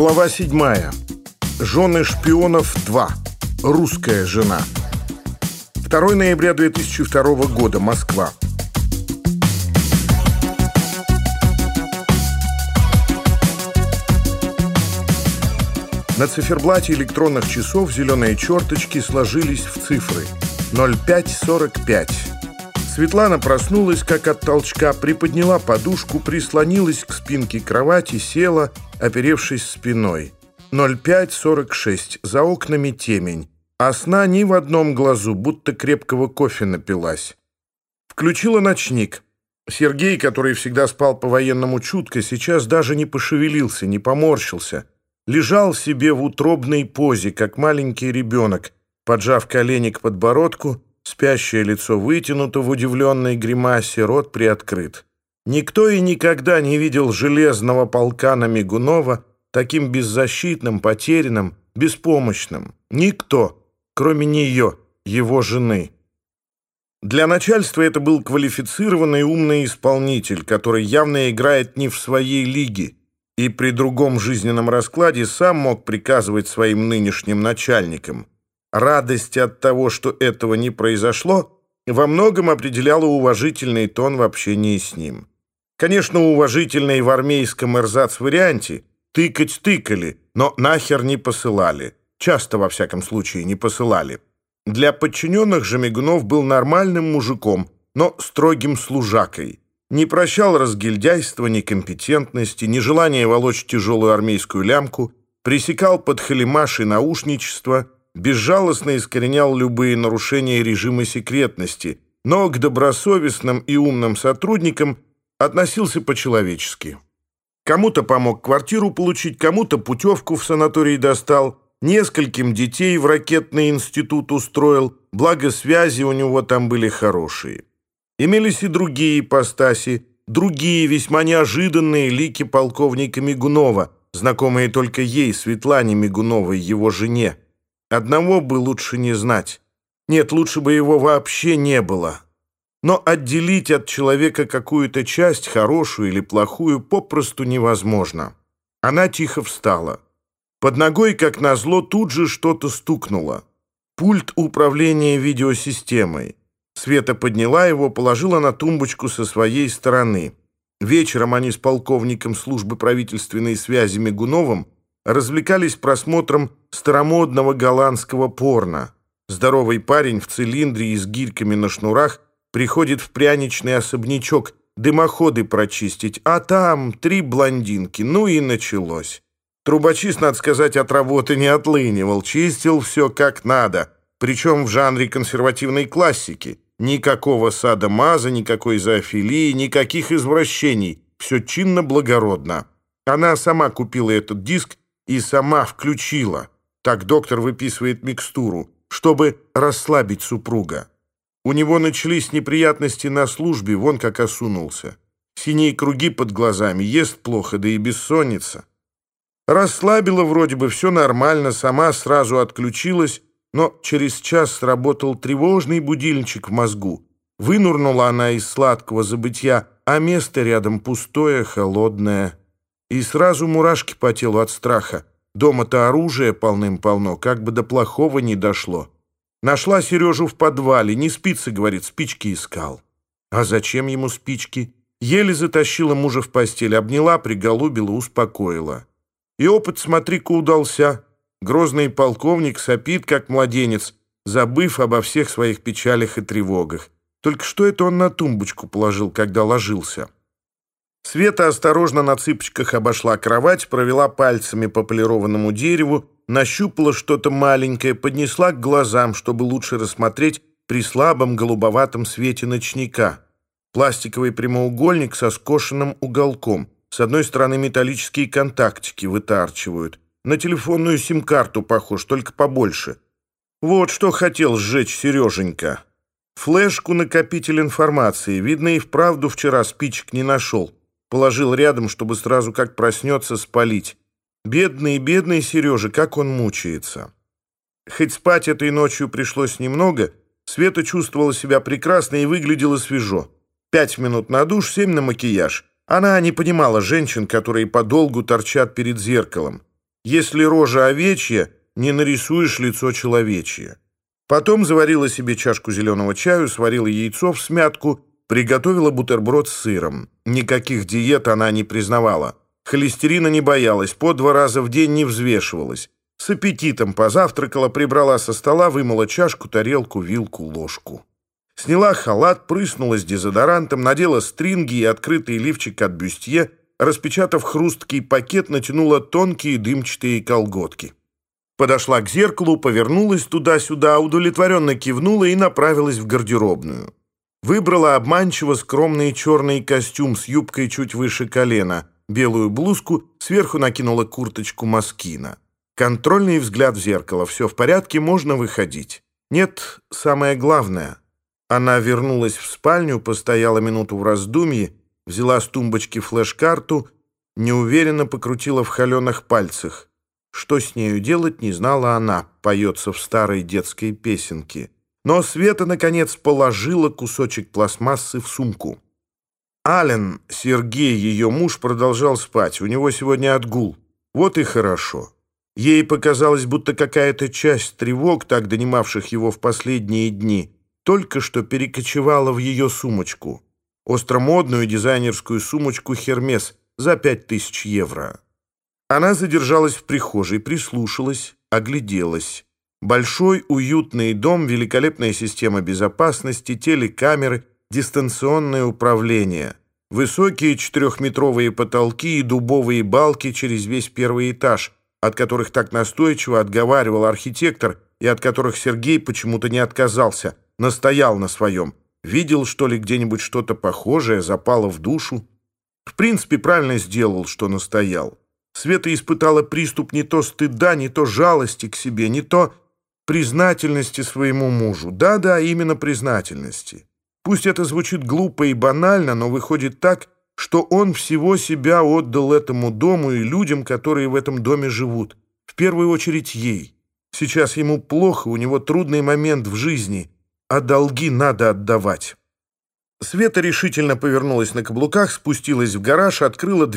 Глава 7. Жены шпионов 2. Русская жена. 2 ноября 2002 года. Москва. На циферблате электронных часов зеленые черточки сложились в цифры 0545. Светлана проснулась, как от толчка, приподняла подушку, прислонилась к спинке кровати, села – оперевшись спиной. 05.46. За окнами темень. А сна ни в одном глазу, будто крепкого кофе напилась. Включила ночник. Сергей, который всегда спал по-военному чутко, сейчас даже не пошевелился, не поморщился. Лежал себе в утробной позе, как маленький ребенок, поджав колени к подбородку, спящее лицо вытянуто в удивленной гримасе, рот приоткрыт. Никто и никогда не видел железного полка на Мигунова таким беззащитным, потерянным, беспомощным. Никто, кроме нее, его жены. Для начальства это был квалифицированный умный исполнитель, который явно играет не в своей лиге и при другом жизненном раскладе сам мог приказывать своим нынешним начальникам. Радость от того, что этого не произошло, во многом определяла уважительный тон в общении с ним. Конечно, уважительный в армейском эрзац-варианте тыкать тыкали, но нахер не посылали. Часто, во всяком случае, не посылали. Для подчиненных же Мигунов был нормальным мужиком, но строгим служакой. Не прощал разгильдяйства, некомпетентности, нежелания волочь тяжелую армейскую лямку, пресекал подхалимаш и наушничество – безжалостно искоренял любые нарушения режима секретности, но к добросовестным и умным сотрудникам относился по-человечески. Кому-то помог квартиру получить, кому-то путевку в санаторий достал, нескольким детей в ракетный институт устроил, благо связи у него там были хорошие. Имелись и другие ипостаси, другие весьма неожиданные лики полковника Мигунова, знакомые только ей, Светлане Мигуновой, его жене. Одного бы лучше не знать. Нет, лучше бы его вообще не было. Но отделить от человека какую-то часть, хорошую или плохую, попросту невозможно. Она тихо встала. Под ногой, как назло, тут же что-то стукнуло. Пульт управления видеосистемой. Света подняла его, положила на тумбочку со своей стороны. Вечером они с полковником службы правительственной связи Мигуновым развлекались просмотром старомодного голландского порно. Здоровый парень в цилиндре и с гирьками на шнурах – Приходит в пряничный особнячок дымоходы прочистить, а там три блондинки. Ну и началось. Трубочист, надо сказать, от работы не отлынивал, чистил все как надо, причем в жанре консервативной классики. Никакого сада маза, никакой зоофилии, никаких извращений. Все чинно-благородно. Она сама купила этот диск и сама включила. Так доктор выписывает микстуру, чтобы расслабить супруга. У него начались неприятности на службе, вон как осунулся. Синие круги под глазами, ест плохо, да и бессонница. Расслабила вроде бы, все нормально, сама сразу отключилась, но через час сработал тревожный будильничек в мозгу. Вынурнула она из сладкого забытья, а место рядом пустое, холодное. И сразу мурашки по телу от страха. Дома-то оружие полным-полно, как бы до плохого не дошло. Нашла Сережу в подвале, не спится, говорит, спички искал. А зачем ему спички? Еле затащила мужа в постель, обняла, приголубила, успокоила. И опыт, смотри-ка, удался. Грозный полковник сопит, как младенец, забыв обо всех своих печалях и тревогах. Только что это он на тумбочку положил, когда ложился? Света осторожно на цыпочках обошла кровать, провела пальцами по полированному дереву, нащупала что-то маленькое, поднесла к глазам, чтобы лучше рассмотреть при слабом голубоватом свете ночника. Пластиковый прямоугольник со скошенным уголком. С одной стороны металлические контактики вытарчивают. На телефонную сим-карту похож, только побольше. Вот что хотел сжечь Сереженька. Флешку-накопитель информации. Видно, и вправду вчера спичек не нашел. Положил рядом, чтобы сразу как проснется спалить. Бедный, бедный Сережа, как он мучается. Хоть спать этой ночью пришлось немного, Света чувствовала себя прекрасно и выглядела свежо. Пять минут на душ, семь на макияж. Она не понимала женщин, которые подолгу торчат перед зеркалом. Если рожа овечья, не нарисуешь лицо человечье. Потом заварила себе чашку зеленого чаю, сварила яйцо в смятку, приготовила бутерброд с сыром. Никаких диет она не признавала. Холестерина не боялась, по два раза в день не взвешивалась. С аппетитом позавтракала, прибрала со стола, вымыла чашку, тарелку, вилку, ложку. Сняла халат, прыснула дезодорантом, надела стринги и открытый лифчик от бюстье, распечатав хрусткий пакет, натянула тонкие дымчатые колготки. Подошла к зеркалу, повернулась туда-сюда, удовлетворенно кивнула и направилась в гардеробную. Выбрала обманчиво скромный черный костюм с юбкой чуть выше колена – белую блузку, сверху накинула курточку Маскина. Контрольный взгляд в зеркало. Все в порядке, можно выходить. Нет, самое главное. Она вернулась в спальню, постояла минуту в раздумье, взяла с тумбочки флеш-карту, неуверенно покрутила в холеных пальцах. Что с нею делать, не знала она, поется в старой детской песенке. Но Света, наконец, положила кусочек пластмассы в сумку. Ален, Сергей, ее муж, продолжал спать. У него сегодня отгул. Вот и хорошо. Ей показалось, будто какая-то часть тревог, так донимавших его в последние дни, только что перекочевала в ее сумочку. Остромодную дизайнерскую сумочку «Хермес» за пять тысяч евро. Она задержалась в прихожей, прислушалась, огляделась. Большой уютный дом, великолепная система безопасности, телекамеры, дистанционное управление. Высокие четырехметровые потолки и дубовые балки через весь первый этаж, от которых так настойчиво отговаривал архитектор и от которых Сергей почему-то не отказался, настоял на своем. Видел, что ли, где-нибудь что-то похожее, запало в душу. В принципе, правильно сделал, что настоял. Света испытала приступ не то стыда, не то жалости к себе, не то признательности своему мужу. Да-да, именно признательности. Пусть это звучит глупо и банально, но выходит так, что он всего себя отдал этому дому и людям, которые в этом доме живут. В первую очередь ей. Сейчас ему плохо, у него трудный момент в жизни, а долги надо отдавать. Света решительно повернулась на каблуках, спустилась в гараж, открыла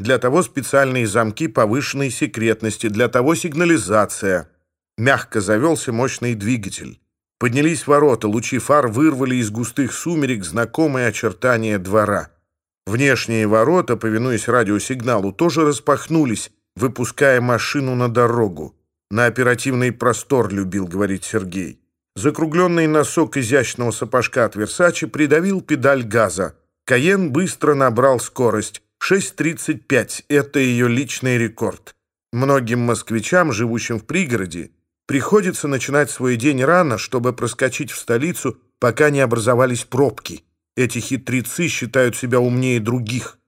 дверцу незапертого Порше Кайена. Сережа отругал бы ее за неосмотрительность. Хоть в гараже, хоть под охраной, а дверь надо запирать. Для того специальные замки повышенной секретности, для того сигнализация. Мягко завелся мощный двигатель. Поднялись ворота, лучи фар вырвали из густых сумерек знакомые очертания двора. Внешние ворота, повинуясь радиосигналу, тоже распахнулись, выпуская машину на дорогу. На оперативный простор любил говорить Сергей. Закругленный носок изящного сапожка от Версачи придавил педаль газа. Каен быстро набрал скорость. 6.35 – это ее личный рекорд. Многим москвичам, живущим в пригороде, приходится начинать свой день рано, чтобы проскочить в столицу, пока не образовались пробки. Эти хитрецы считают себя умнее других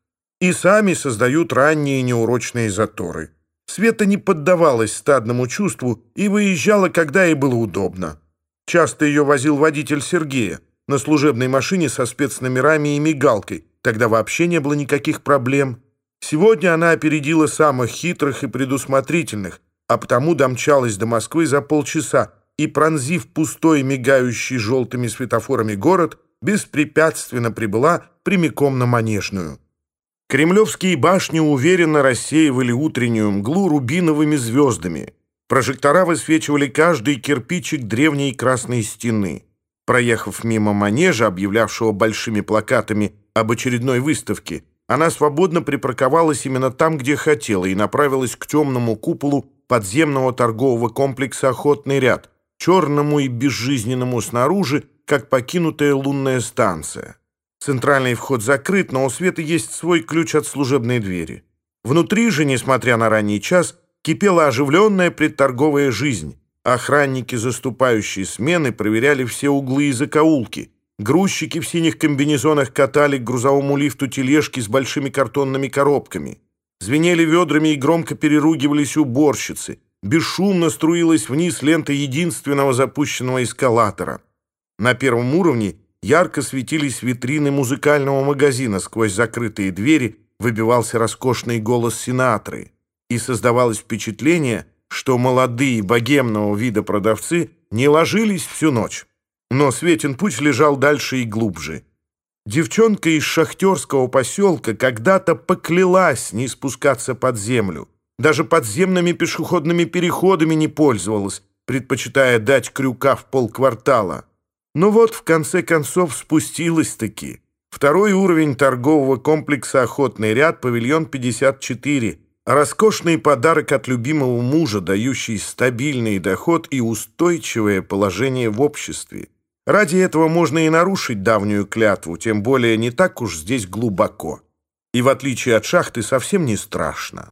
и сами создают ранние неурочные заторы. Света не поддавалась стадному чувству и выезжала, когда ей было удобно. Часто ее возил водитель Сергея на служебной машине со спецномерами и мигалкой – Тогда вообще не было никаких проблем. Сегодня она опередила самых хитрых и предусмотрительных, а потому домчалась до Москвы за полчаса и, пронзив пустой, мигающий желтыми светофорами город, беспрепятственно прибыла прямиком на Манежную. Кремлевские башни уверенно рассеивали утреннюю мглу рубиновыми звездами. Прожектора высвечивали каждый кирпичик древней красной стены. Проехав мимо манежа, объявлявшего большими плакатами об Об очередной выставке. она свободно припарковалась именно там, где хотела, и направилась к темному куполу подземного торгового комплекса «Охотный ряд», черному и безжизненному снаружи, как покинутая лунная станция. Центральный вход закрыт, но у света есть свой ключ от служебной двери. Внутри же, несмотря на ранний час, кипела оживленная предторговая жизнь. Охранники заступающей смены проверяли все углы и закоулки, Грузчики в синих комбинезонах катали к грузовому лифту тележки с большими картонными коробками. Звенели ведрами и громко переругивались уборщицы. Бесшумно струилась вниз лента единственного запущенного эскалатора. На первом уровне Ярко светились витрины музыкального магазина, сквозь закрытые двери выбивался роскошный голос сенаторы, и создавалось впечатление, что молодые богемного вида продавцы не ложились всю ночь. Но Светин путь лежал дальше и глубже. Девчонка из шахтерского поселка когда-то поклялась не спускаться под землю. Даже подземными пешеходными переходами не пользовалась, предпочитая дать крюка в полквартала. Но вот в конце концов спустилась-таки. Второй уровень торгового комплекса «Охотный ряд», павильон 54. Роскошный подарок от любимого мужа, дающий стабильный доход и устойчивое положение в обществе. Ради этого можно и нарушить давнюю клятву, тем более не так уж здесь глубоко. И в отличие от шахты совсем не страшно.